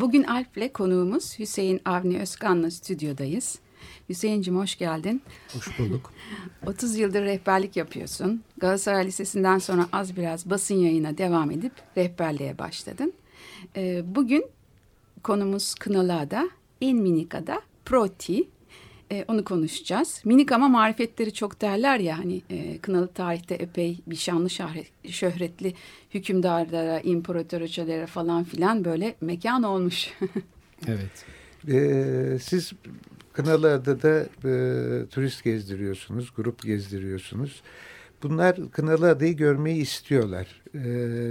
bugün Alp'le konuğumuz Hüseyin Avni Özkan'la stüdyodayız. Hüseyin'cim hoş geldin. Hoş bulduk. 30 yıldır rehberlik yapıyorsun. Galatasaray Lisesi'nden sonra az biraz basın yayına devam edip rehberliğe başladın. Ee, bugün konumuz Kınalıada, en minikada Proti. Ee, onu konuşacağız. Minik ama marifetleri çok derler ya hani e, Kınalı tarihte epey bir şanlı şahret, şöhretli hükümdarlara, imparatoriçelere falan filan böyle mekan olmuş. evet. Ee, siz Kınalıada'da e, turist gezdiriyorsunuz, grup gezdiriyorsunuz. Bunlar Kınalıada'yı görmeyi istiyorlar e,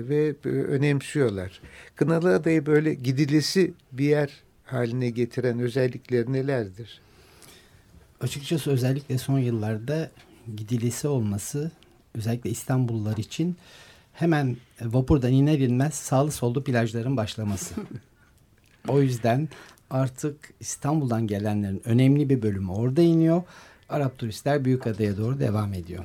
ve e, önemsiyorlar. Kınalıada'yı böyle gidilesi bir yer haline getiren özellikleri nelerdir? Açıkçası özellikle son yıllarda gidilisi olması özellikle İstanbullular için hemen vapurdan iner inmez sağlı sollu plajların başlaması. o yüzden artık İstanbul'dan gelenlerin önemli bir bölümü orada iniyor. Arap turistler Büyükada'ya doğru devam ediyor.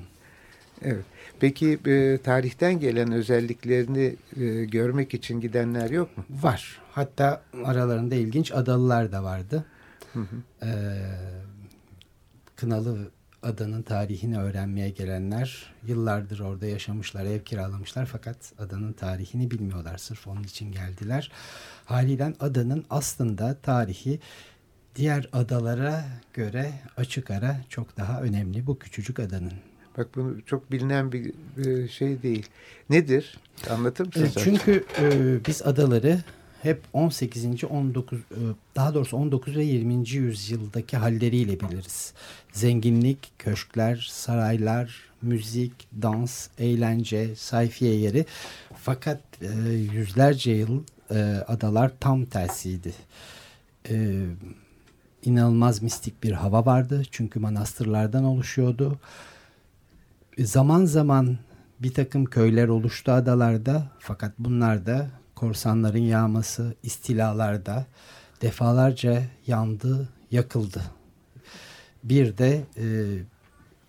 Evet. Peki e, tarihten gelen özelliklerini e, görmek için gidenler yok mu? Var. Hatta aralarında ilginç adalılar da vardı. Hı hı. Ee, Kınalı adanın tarihini öğrenmeye gelenler yıllardır orada yaşamışlar, ev kiralamışlar fakat adanın tarihini bilmiyorlar. Sırf onun için geldiler. Haliyle adanın aslında tarihi diğer adalara göre açık ara çok daha önemli bu küçücük adanın. Bak bunu çok bilinen bir şey değil. Nedir? Anlatır mısın? Çünkü e, biz adaları hep 18. 19 e, daha doğrusu 19 ve 20. yüzyıldaki halleriyle biliriz. Zenginlik, köşkler, saraylar, müzik, dans, eğlence, sayfiye yeri. Fakat e, yüzlerce yıl e, adalar tam tersiydi. İnanılmaz mistik bir hava vardı. Çünkü manastırlardan oluşuyordu. Zaman zaman bir takım köyler oluştu adalarda. Fakat bunlar da korsanların yağması istilalarda defalarca yandı, yakıldı. Bir de e,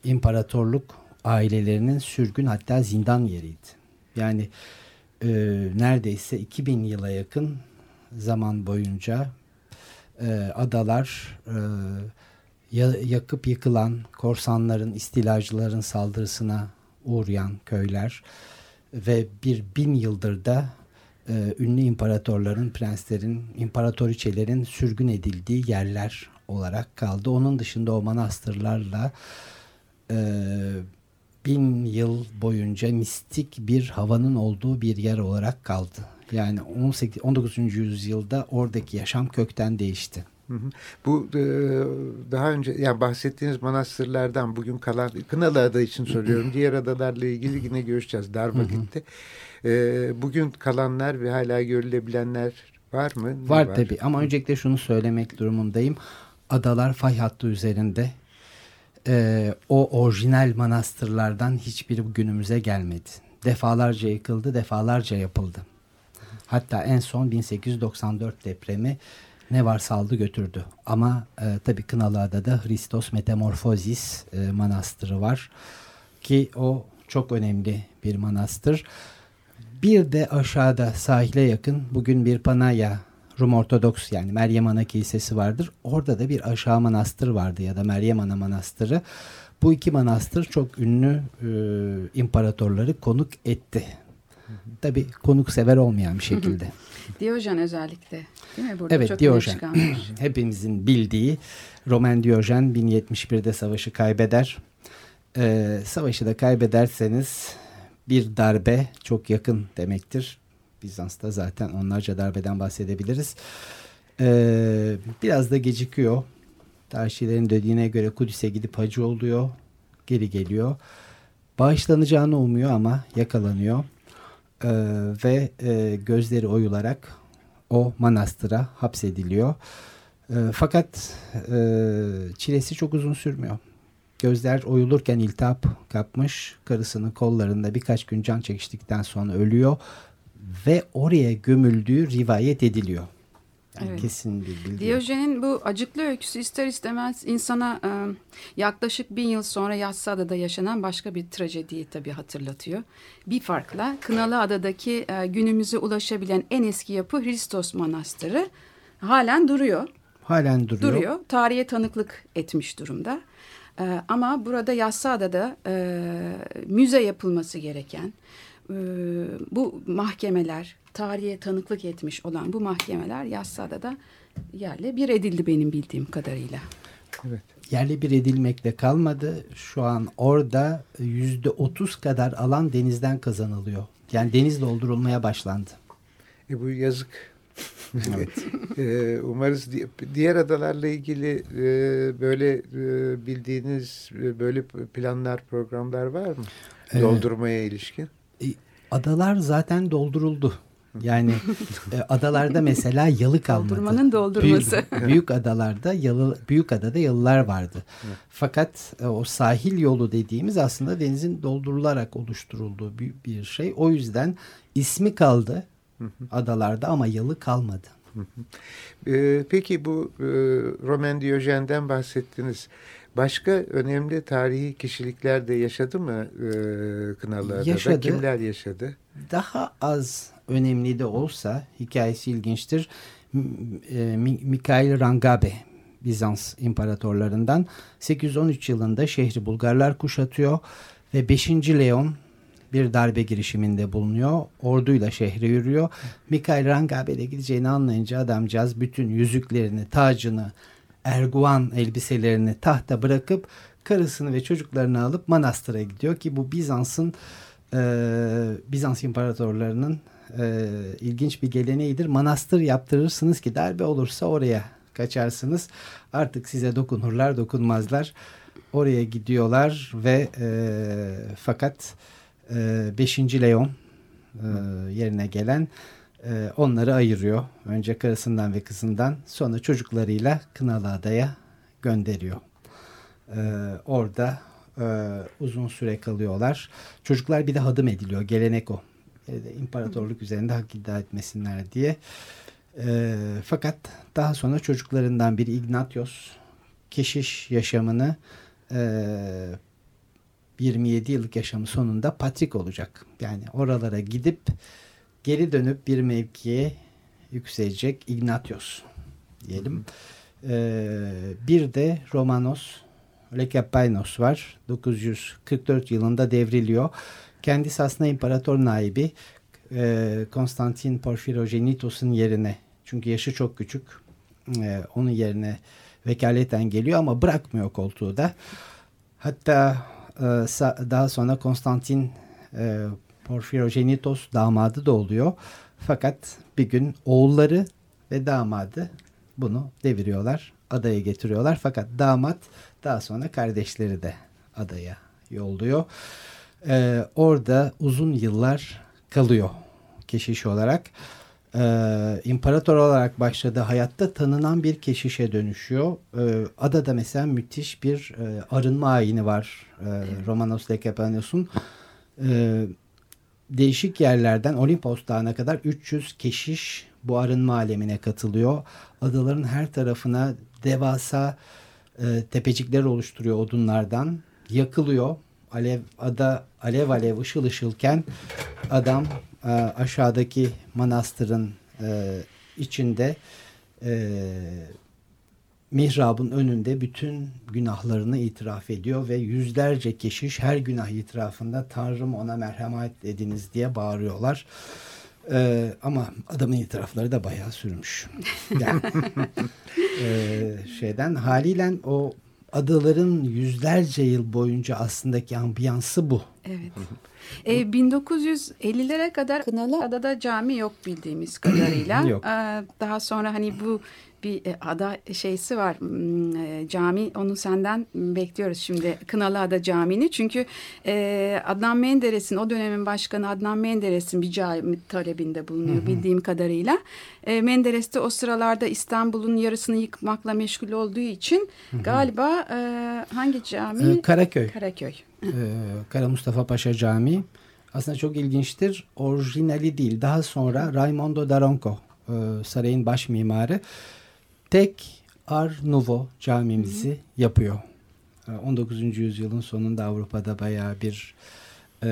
imparatorluk ailelerinin sürgün hatta zindan yeriydi. Yani e, neredeyse 2000 yıla yakın zaman boyunca e, adalar e, yakıp yıkılan korsanların, istilacıların saldırısına uğrayan köyler ve bir bin yıldır da e, ünlü imparatorların, prenslerin, imparatoriçelerin sürgün edildiği yerler olarak kaldı. Onun dışında o manastırlarla e, bin yıl boyunca mistik bir havanın olduğu bir yer olarak kaldı. Yani 18, 19. yüzyılda oradaki yaşam kökten değişti. Bu e, daha önce yani bahsettiğiniz manastırlardan bugün kalan Kınalı Ada için soruyorum. Diğer adalarla ilgili yine görüşeceğiz dar vakitte. E, bugün kalanlar ve hala görülebilenler var mı? Var, var tabii ama öncelikle şunu söylemek durumundayım. Adalar fay hattı üzerinde. E, o orijinal manastırlardan hiçbiri günümüze gelmedi. Defalarca yıkıldı, defalarca yapıldı. Hatta en son 1894 depremi ne var saldı götürdü. Ama e, tabii Kınalıada da Hristos Metamorfozis e, manastırı var. Ki o çok önemli bir manastır. Bir de aşağıda sahile yakın bugün bir Panaya Rum Ortodoks yani Meryem Ana Kilisesi vardır. Orada da bir aşağı manastır vardı ya da Meryem Ana Manastırı. Bu iki manastır çok ünlü e, imparatorları konuk etti. Tabi konuk sever olmayan bir şekilde. Diyojen özellikle değil mi? Burada evet çok Diyojen. Hepimizin bildiği Roman Diyojen 1071'de savaşı kaybeder. Ee, savaşı da kaybederseniz bir darbe çok yakın demektir. Bizans'ta zaten onlarca darbeden bahsedebiliriz. Ee, biraz da gecikiyor. Tarihçilerin dediğine göre Kudüs'e gidip hacı oluyor. Geri geliyor. Bağışlanacağını umuyor ama yakalanıyor. Ee, ve e, gözleri oyularak o manastıra hapsediliyor. E, fakat e, çilesi çok uzun sürmüyor. Gözler oyulurken iltihap kapmış. Karısının kollarında birkaç gün can çekiştikten sonra ölüyor. Ve oraya gömüldüğü rivayet ediliyor. Yani evet. kesin bir bilgi. Diyojen'in bu acıklı öyküsü ister istemez insana e, yaklaşık bin yıl sonra Yassıada'da yaşanan başka bir trajediyi tabii hatırlatıyor. Bir farkla Kınalı Adadaki e, günümüze ulaşabilen en eski yapı Hristos Manastırı halen duruyor. Halen duruyor. Duruyor. Tarihe tanıklık etmiş durumda. E, ama burada Yassıada'da e, müze yapılması gereken e, bu mahkemeler, tarihe tanıklık etmiş olan bu mahkemeler Yassıada da yerle bir edildi benim bildiğim kadarıyla. Evet. Yerle bir edilmekle kalmadı. Şu an orada yüzde otuz kadar alan denizden kazanılıyor. Yani deniz doldurulmaya başlandı. E bu yazık. Evet. e, umarız diğer adalarla ilgili e, böyle e, bildiğiniz e, böyle planlar, programlar var mı? Doldurmaya ilişkin. Adalar zaten dolduruldu. Yani e, adalarda mesela yalı kalmadı. Doldurmanın doldurması. Büyük, büyük adalarda yalı, büyük adada yalılar vardı. Fakat e, o sahil yolu dediğimiz aslında denizin doldurularak oluşturulduğu büyük bir şey. O yüzden ismi kaldı adalarda ama yalı kalmadı. E, peki bu e, Roman Diyojen'den bahsettiniz. Başka önemli tarihi kişilikler de yaşadı mı e? Yaşadı. Kimler yaşadı? Daha az önemli de olsa hikayesi ilginçtir. E, Mikhail Rangabe Bizans imparatorlarından 813 yılında şehri Bulgarlar kuşatıyor ve 5. Leon bir darbe girişiminde bulunuyor. Orduyla şehre yürüyor. Mikhail Rangabe'de gideceğini anlayınca adamcağız bütün yüzüklerini, tacını, erguvan elbiselerini tahta bırakıp karısını ve çocuklarını alıp manastıra gidiyor ki bu Bizans'ın e, Bizans imparatorlarının e, ilginç bir geleneğidir. Manastır yaptırırsınız ki darbe olursa oraya kaçarsınız. Artık size dokunurlar dokunmazlar. Oraya gidiyorlar ve e, fakat 5. E, Leon e, yerine gelen e, onları ayırıyor. Önce karısından ve kızından sonra çocuklarıyla Kınalı Adaya gönderiyor. E, orada e, uzun süre kalıyorlar. Çocuklar bir de hadım ediliyor. Gelenek o. İmparatorluk üzerinde hak iddia etmesinler diye. E, fakat daha sonra çocuklarından biri Ignatios keşiş yaşamını 27 yıllık yaşamı sonunda patrik olacak. Yani oralara gidip geri dönüp bir mevkiye yükselecek Ignatios diyelim. Ee, bir de Romanos Lekapainos var. 944 yılında devriliyor. Kendisi aslında imparator naibi e, Konstantin Porfirogenitos'un yerine çünkü yaşı çok küçük e, onun yerine vekaleten geliyor ama bırakmıyor koltuğu da. Hatta daha sonra Konstantin e, Porfirogenitos damadı da oluyor. Fakat bir gün oğulları ve damadı bunu deviriyorlar. Adaya getiriyorlar. Fakat damat daha sonra kardeşleri de adaya yolluyor. Ee, orada uzun yıllar kalıyor keşiş olarak. Ee, imparator olarak başladığı hayatta tanınan bir keşişe dönüşüyor. Ee, adada mesela müthiş bir e, arınma ayini var e, Romanos Lekepanios'un. Ee, değişik yerlerden Olimpos Dağı'na kadar 300 keşiş bu arınma alemine katılıyor. Adaların her tarafına devasa e, tepecikler oluşturuyor odunlardan. Yakılıyor. Alev, ada alev alev ışıl ışılken adam e, aşağıdaki manastırın e, içinde e, mihrabın önünde bütün günahlarını itiraf ediyor ve yüzlerce keşiş her günah itirafında Tanrım ona merhamet ediniz diye bağırıyorlar. Ee, ama adamın itirafları da bayağı sürmüş. Yani, e, şeyden haliyle o adaların yüzlerce yıl boyunca aslındaki ambiyansı bu. Evet. E, 1950'lere kadar Kınalı Adada cami yok bildiğimiz kadarıyla. Yok. E, daha sonra hani bu bir e, ada şeysi var hmm, e, cami onu senden bekliyoruz şimdi Kınalıada Camii'ni çünkü e, Adnan Menderes'in o dönemin başkanı Adnan Menderes'in bir cami talebinde bulunuyor bildiğim kadarıyla. Menderes de o sıralarda İstanbul'un yarısını yıkmakla meşgul olduğu için galiba e, hangi cami? Karaköy. Karaköy. Ee, Kara Mustafa Paşa Camii. Aslında çok ilginçtir. Orijinali değil. Daha sonra Raimondo Daronco sarayın baş mimarı tek Art Nouveau camimizi yapıyor. E, 19. yüzyılın sonunda Avrupa'da bayağı bir e,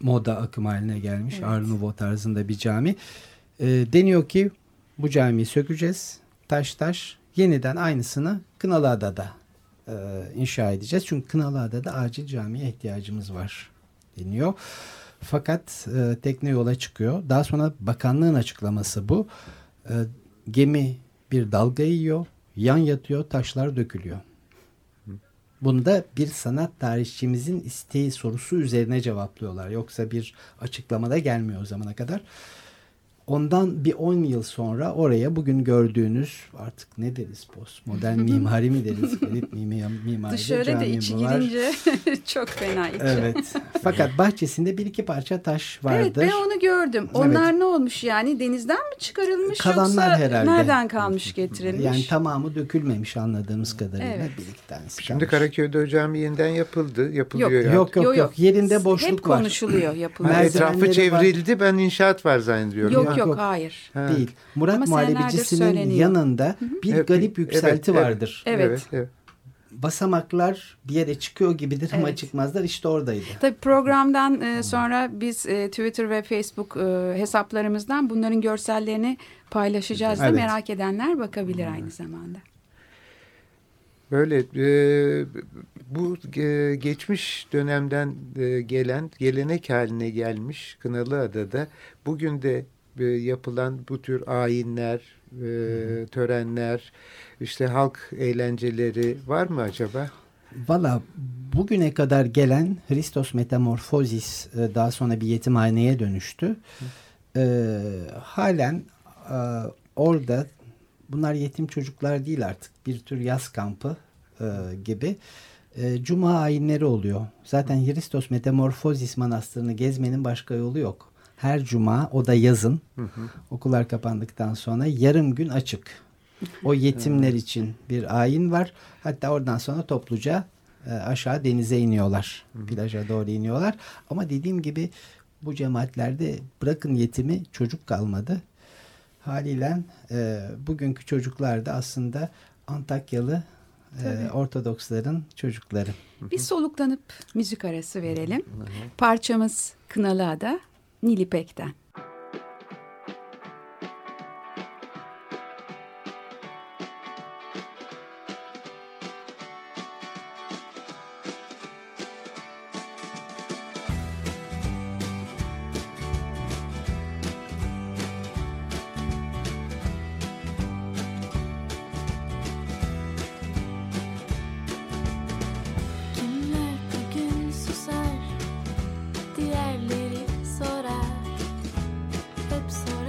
moda akım haline gelmiş. Evet. Art Nouveau tarzında bir cami. E, deniyor ki bu camiyi sökeceğiz. Taş taş yeniden aynısını Kınalıada'da e, inşa edeceğiz. Çünkü Kınalıada'da acil camiye ihtiyacımız var deniyor. Fakat e, tekne yola çıkıyor. Daha sonra bakanlığın açıklaması bu. E, gemi bir dalga yiyor, yan yatıyor, taşlar dökülüyor. Bunu da bir sanat tarihçimizin isteği sorusu üzerine cevaplıyorlar. Yoksa bir açıklamada gelmiyor o zamana kadar. Ondan bir 10 yıl sonra oraya bugün gördüğünüz artık ne deriz postmodern mimari mi deriz? Elit mimari, mimari Dışarı da içi var. girince çok fena içi. Evet. Fakat bahçesinde bir iki parça taş vardır. Evet ben onu gördüm. Onlar ne olmuş yani denizden mi çıkarılmış Kalanlar yoksa herhalde. nereden kalmış getirilmiş? Yani tamamı dökülmemiş anladığımız kadarıyla. Evet. Bir iki tanesi Şimdi kalmış. Karaköy'de o cami yeniden yapıldı. Yapılıyor Yok, yani. Yok yok yok. Yerinde boşluk Hep var. konuşuluyor yapılıyor. Etrafı var. çevrildi. Ben inşaat var zannediyorum. Yok Yok, yok yok. hayır. Ha. Değil. Murat Ama Muhallebicisinin yanında bir Evet, garip yükselti evet, vardır. Evet. Evet. evet. Basamaklar bir yere çıkıyor gibidir ama Evet. çıkmazlar. İşte oradaydı. Tabii programdan e, sonra biz e, Twitter ve Facebook e, hesaplarımızdan bunların görsellerini paylaşacağız da Evet. merak edenler bakabilir aynı zamanda. Böyle e, bu e, geçmiş dönemden e, gelen gelenek haline gelmiş Kınalıada'da bugün de e, yapılan bu tür ayinler, e, törenler, işte halk eğlenceleri var mı acaba? Valla bugüne kadar gelen Hristos Metamorphosis e, daha sonra bir yetimhaneye dönüştü. E, halen e, orada bunlar yetim çocuklar değil artık bir tür yaz kampı e, gibi e, cuma ayinleri oluyor. Zaten Hristos Metamorphosis manastırını gezmenin başka yolu yok. Her cuma o da yazın okullar kapandıktan sonra yarım gün açık. O yetimler için bir ayin var. Hatta oradan sonra topluca e, aşağı denize iniyorlar. Plaja doğru iniyorlar. Ama dediğim gibi bu cemaatlerde bırakın yetimi çocuk kalmadı. Haliyle e, bugünkü çocuklar da aslında Antakyalı e, Ortodoksların çocukları. Bir soluklanıp müzik arası verelim. Parçamız Kınalıada Nilipek'ten. Hep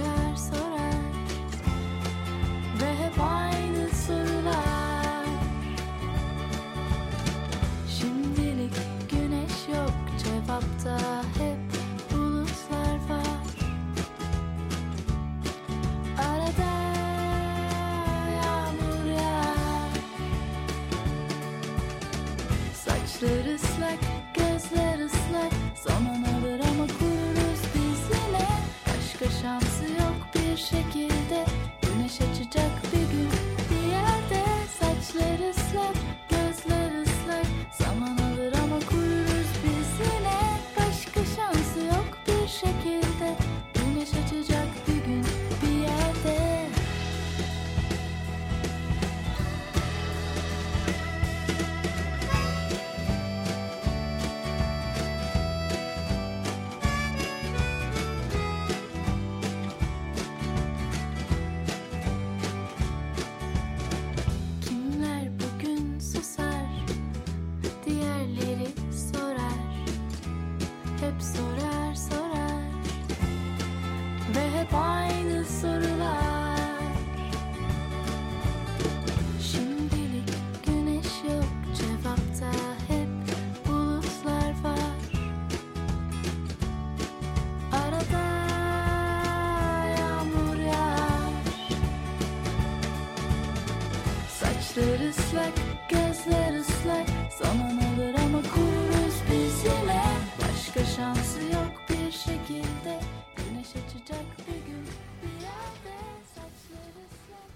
gözler ıslak Zaman alır ama kururuz biz yine Başka şansı yok bir şekilde Güneş açacak bir gün bir yerde Saçlar ıslak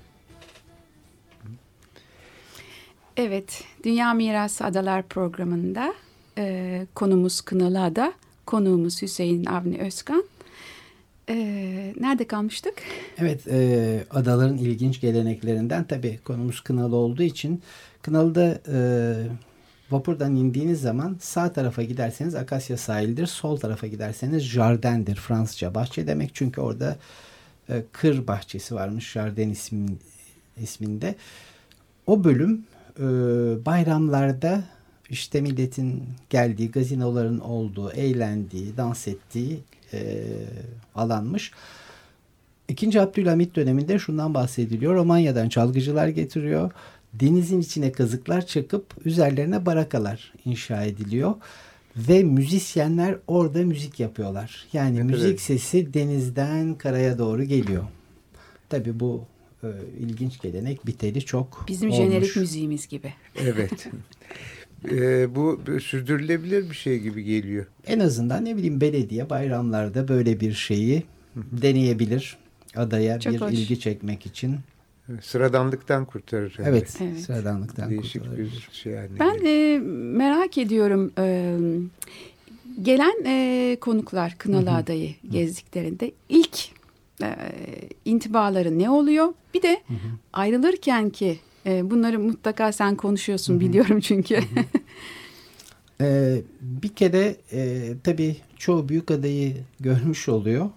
Evet, Dünya Mirası Adalar programında e, konumuz Kınalı Ada, konuğumuz Hüseyin Avni Özkan. E, nerede kalmıştık? Evet, e, adaların ilginç geleneklerinden tabii konumuz Kınalı olduğu için Kınalı'da e, vapurdan indiğiniz zaman sağ tarafa giderseniz Akasya sahildir, sol tarafa giderseniz Jardin'dir. Fransızca bahçe demek çünkü orada e, kır bahçesi varmış Jardin ismin, isminde. O bölüm e, bayramlarda işte milletin geldiği, gazinoların olduğu, eğlendiği, dans ettiği e, alanmış. İkinci Abdülhamit döneminde şundan bahsediliyor. Romanya'dan çalgıcılar getiriyor. Denizin içine kazıklar çakıp üzerlerine barakalar inşa ediliyor. Ve müzisyenler orada müzik yapıyorlar. Yani Ne müzik kadar- sesi denizden karaya doğru geliyor. Tabii bu e, ilginç gelenek biteli çok Bizim olmuş. jenerik müziğimiz gibi. Evet. Ee, bu sürdürülebilir bir şey gibi geliyor. En azından ne bileyim belediye bayramlarda böyle bir şeyi deneyebilir. Adaya Çok bir hoş. ilgi çekmek için. Sıradanlıktan kurtarır. Evet, Evet. sıradanlıktan Değişik kurtarabilir. bir şey yani. Ben e, merak ediyorum e, gelen e, konuklar Kınalı Adayı gezdiklerinde ilk e, intibaları ne oluyor? Bir de ayrılırken ki e, bunları mutlaka sen konuşuyorsun biliyorum çünkü. Ee, bir kere e, tabii çoğu büyük adayı görmüş oluyor.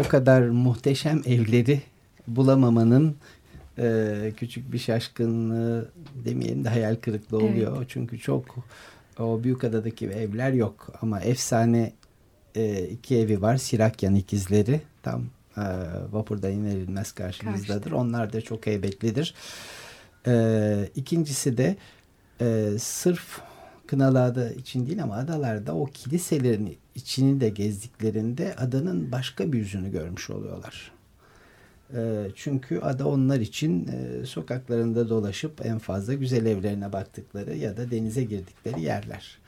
O kadar muhteşem evleri bulamamanın e, küçük bir şaşkınlığı demeyelim de hayal kırıklığı Evet. oluyor. Çünkü çok o büyük adadaki evler yok ama efsane e, iki evi var. Sirakyan ikizleri tam e, vapurda inerilmez karşımızdadır. Karşıda. Onlar da çok heybetlidir. E, ikincisi de e, sırf Kınalıada için değil ama adalarda o kiliselerin içini de gezdiklerinde adanın başka bir yüzünü görmüş oluyorlar. E, çünkü ada onlar için e, sokaklarında dolaşıp en fazla güzel evlerine baktıkları ya da denize girdikleri yerler.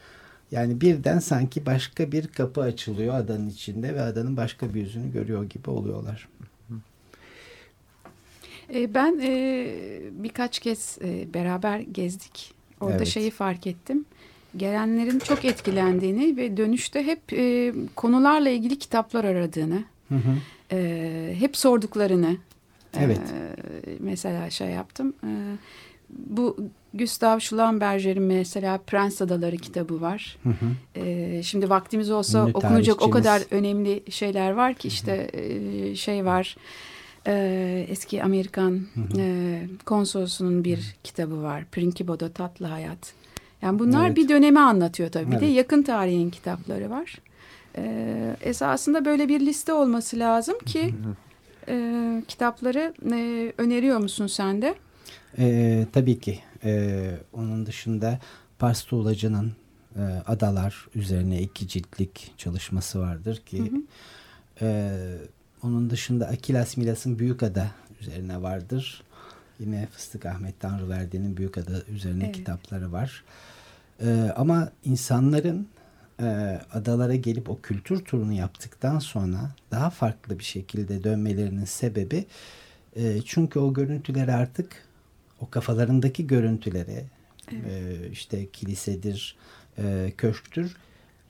Yani birden sanki başka bir kapı açılıyor adanın içinde ve adanın başka bir yüzünü görüyor gibi oluyorlar. E, ben e, birkaç kez e, beraber gezdik. Orada Evet. şeyi fark ettim. Gelenlerin çok etkilendiğini ve dönüşte hep e, konularla ilgili kitaplar aradığını, Hı hı. e, hep sorduklarını. e, Evet. mesela şey yaptım. E, bu Gustav Schlamberger'in mesela Prens Adaları kitabı var. Hı hı. E, şimdi vaktimiz olsa Ünlü okunacak o kadar önemli şeyler var ki işte e, şey var. e, eski Amerikan e, konsolosunun bir kitabı var. Principo'da Tatlı Hayat. Yani bunlar Evet. bir dönemi anlatıyor tabii. Bir de Evet. yakın tarihin kitapları var. E, esasında böyle bir liste olması lazım ki e, kitapları e, öneriyor musun sen de? Ee, tabii ki. Ee, onun dışında Pars Tuğlacı'nın e, Adalar üzerine iki ciltlik çalışması vardır ki e, onun dışında Akilas Milas'ın Büyük Ada üzerine vardır. Yine Fıstık Ahmet Tanrıverdi'nin Büyük Ada üzerine Evet. kitapları var. Ee, ama insanların e, adalara gelip o kültür turunu yaptıktan sonra daha farklı bir şekilde dönmelerinin sebebi e, çünkü o görüntüleri artık o kafalarındaki görüntülere e, işte kilisedir, e, köşktür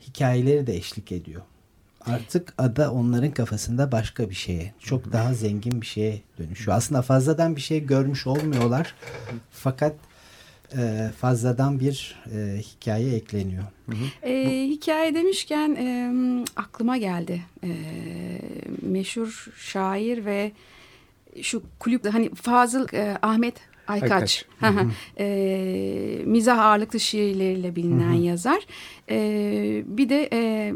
hikayeleri de eşlik ediyor. Artık ada onların kafasında başka bir şeye, çok daha zengin bir şeye dönüşüyor. Aslında fazladan bir şey görmüş olmuyorlar. Fakat e, fazladan bir e, hikaye ekleniyor. E, hikaye demişken e, aklıma geldi. E, meşhur şair ve şu kulüp hani Fazıl e, Ahmet Aykaç. e, mizah ağırlıklı şiirleriyle bilinen yazar. E, bir de e,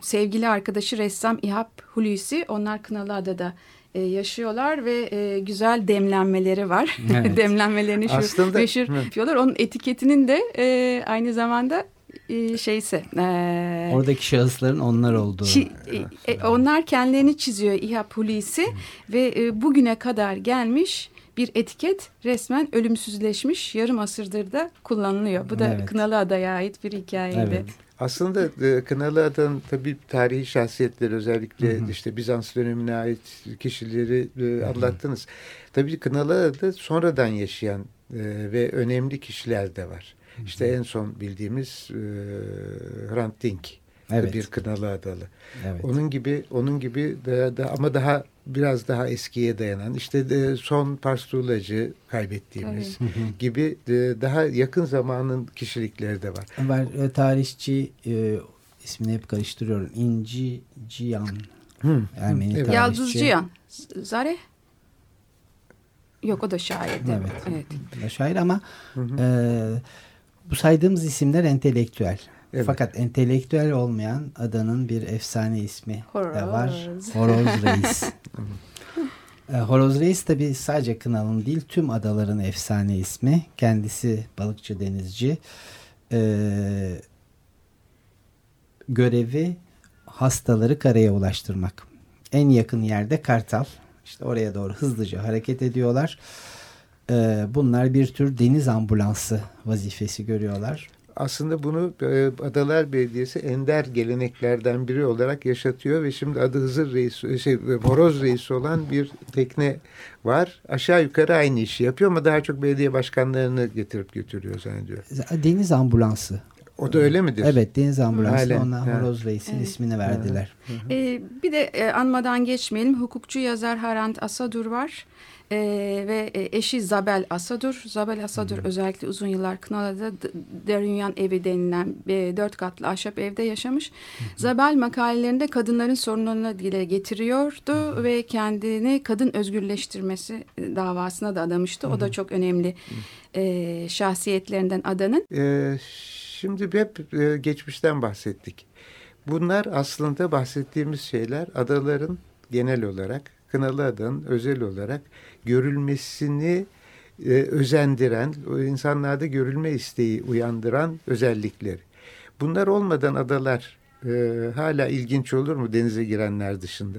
sevgili arkadaşı ressam İhap Hulusi. Onlar Kınalıada'da e, yaşıyorlar ve e, güzel demlenmeleri var. Evet. Demlenmelerini şu Aslında, meşhur hı. yapıyorlar. Onun etiketinin de e, aynı zamanda e, şeyse. E, Oradaki şahısların onlar olduğu. Çi, e, onlar kendilerini çiziyor İHA Hulusi ve e, bugüne kadar gelmiş bir etiket resmen ölümsüzleşmiş yarım asırdır da kullanılıyor. Bu da evet. Kınalı Adaya ait bir hikayeydi. Evet. Aslında e, Kınalı Ada'nın tabii tarihi şahsiyetleri özellikle hı hı. işte Bizans dönemine ait kişileri e, anlattınız. Tabii Kınalı Ada sonradan yaşayan e, ve önemli kişiler de var. Hı hı. İşte en son bildiğimiz e, Hrant Dink evet. bir Kınalı Adalı. Evet. Onun gibi onun gibi de, de, ama daha biraz daha eskiye dayanan işte de son pastulacı kaybettiğimiz evet. gibi de, daha yakın zamanın kişilikleri de var. Var e, tarihçi e, ismini hep karıştırıyorum. İnci Cihan. Hmm. Ermeni evet. Yaldız Cihan. Zare? Yok o da şair. Evet. evet. O da şair ama E, bu saydığımız isimler entelektüel. Evet. Fakat entelektüel olmayan adanın bir efsane ismi Horoz. de var. Horoz Reis. E, Horoz Reis tabi sadece Kınalı'nın değil tüm adaların efsane ismi. Kendisi balıkçı denizci. Ee, görevi hastaları karaya ulaştırmak. En yakın yerde Kartal. İşte oraya doğru hızlıca hareket ediyorlar. Ee, bunlar bir tür deniz ambulansı vazifesi görüyorlar aslında bunu e, Adalar Belediyesi ender geleneklerden biri olarak yaşatıyor ve şimdi adı Hızır Reis, e, şey, Horoz Reisi olan bir tekne var. Aşağı yukarı aynı işi yapıyor ama daha çok belediye başkanlarını getirip götürüyor zannediyor. Deniz ambulansı. O da öyle midir? Evet deniz ambulansı Halen. ona Horoz Reis'in evet. ismini verdiler. Ee, bir de e, anmadan geçmeyelim. Hukukçu yazar Harant Asadur var. E, ve eşi Zabel Asadur. Zabel Asadur Hı -hı. özellikle uzun yıllar Kınalı'da Derünyan evi denilen e, dört katlı ahşap evde yaşamış. Hı -hı. Zabel makalelerinde kadınların sorunlarını dile getiriyordu Hı -hı. ve kendini kadın özgürleştirmesi e, davasına da adamıştı. Hı -hı. O da çok önemli e, şahsiyetlerinden adanın. E, şimdi hep e, geçmişten bahsettik. Bunlar aslında bahsettiğimiz şeyler adaların genel olarak Kınalı Ada'nın özel olarak görülmesini e, özendiren, insanlarda görülme isteği uyandıran özellikleri. Bunlar olmadan adalar e, hala ilginç olur mu denize girenler dışında?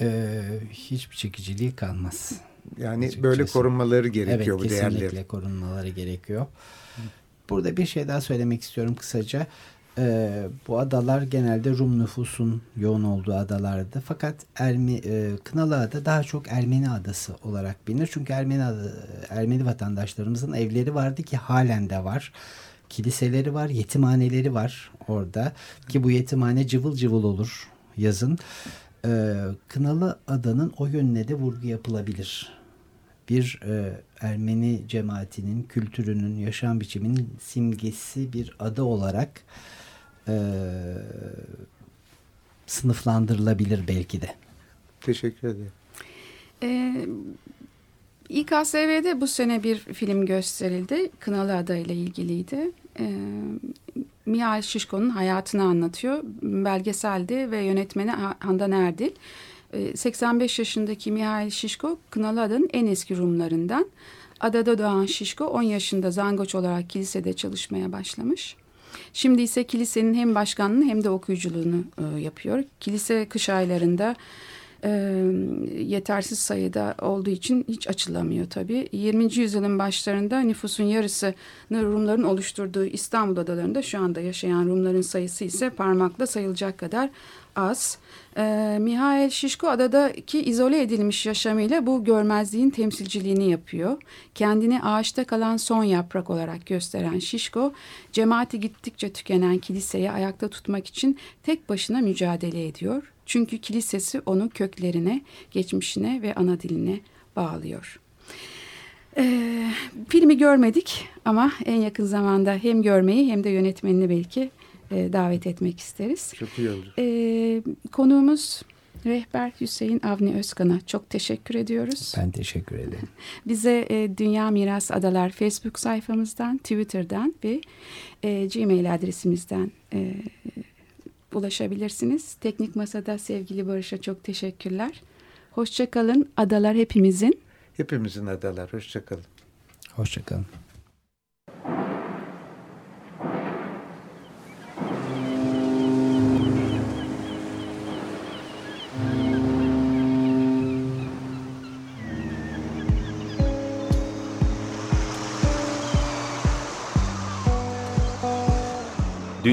Ee, hiçbir çekiciliği kalmaz. Yani Açıkçası. böyle korunmaları gerekiyor evet, bu değerler. Evet kesinlikle korunmaları gerekiyor. Burada bir şey daha söylemek istiyorum kısaca. E, bu adalar genelde Rum nüfusun yoğun olduğu adalardı. Fakat Ermi, e, Kınalı Ada daha çok Ermeni adası olarak bilinir. Çünkü Ermeni, Ermeni vatandaşlarımızın evleri vardı ki halen de var. Kiliseleri var, yetimhaneleri var orada. Ki bu yetimhane cıvıl cıvıl olur yazın. E, Kınalı Ada'nın o yönüne de vurgu yapılabilir. Bir e, Ermeni cemaatinin, kültürünün, yaşam biçiminin simgesi bir ada olarak sınıflandırılabilir belki de. Teşekkür ederim. Ee, İKSV'de bu sene bir film gösterildi. Kınalı Ada ile ilgiliydi. Ee, Mihail Şişko'nun hayatını anlatıyor. Belgeselde ve yönetmeni Handan Erdil. 85 yaşındaki Mihail Şişko Kınalı Ada'nın en eski Rumlarından. Adada doğan Şişko 10 yaşında zangoç olarak kilisede çalışmaya başlamış. Şimdi ise kilisenin hem başkanlığını hem de okuyuculuğunu e, yapıyor. Kilise kış aylarında e, yetersiz sayıda olduğu için hiç açılamıyor tabii. 20. yüzyılın başlarında nüfusun yarısını Rumların oluşturduğu İstanbul adalarında şu anda yaşayan Rumların sayısı ise parmakla sayılacak kadar az. E, Mihail Şişko adadaki izole edilmiş yaşamıyla bu görmezliğin temsilciliğini yapıyor. Kendini ağaçta kalan son yaprak olarak gösteren Şişko, cemaati gittikçe tükenen kiliseyi ayakta tutmak için tek başına mücadele ediyor. Çünkü kilisesi onu köklerine, geçmişine ve ana diline bağlıyor. Ee, filmi görmedik ama en yakın zamanda hem görmeyi hem de yönetmenini belki e, davet etmek isteriz. Çok iyi olur. E, konuğumuz Rehber Hüseyin Avni Özkan'a çok teşekkür ediyoruz. Ben teşekkür ederim. Bize e, Dünya Miras Adalar Facebook sayfamızdan, Twitter'dan ve e, Gmail adresimizden e, ulaşabilirsiniz. Teknik Masa'da sevgili Barış'a çok teşekkürler. Hoşçakalın. Adalar hepimizin. Hepimizin adalar. Hoşçakalın. Hoşçakalın.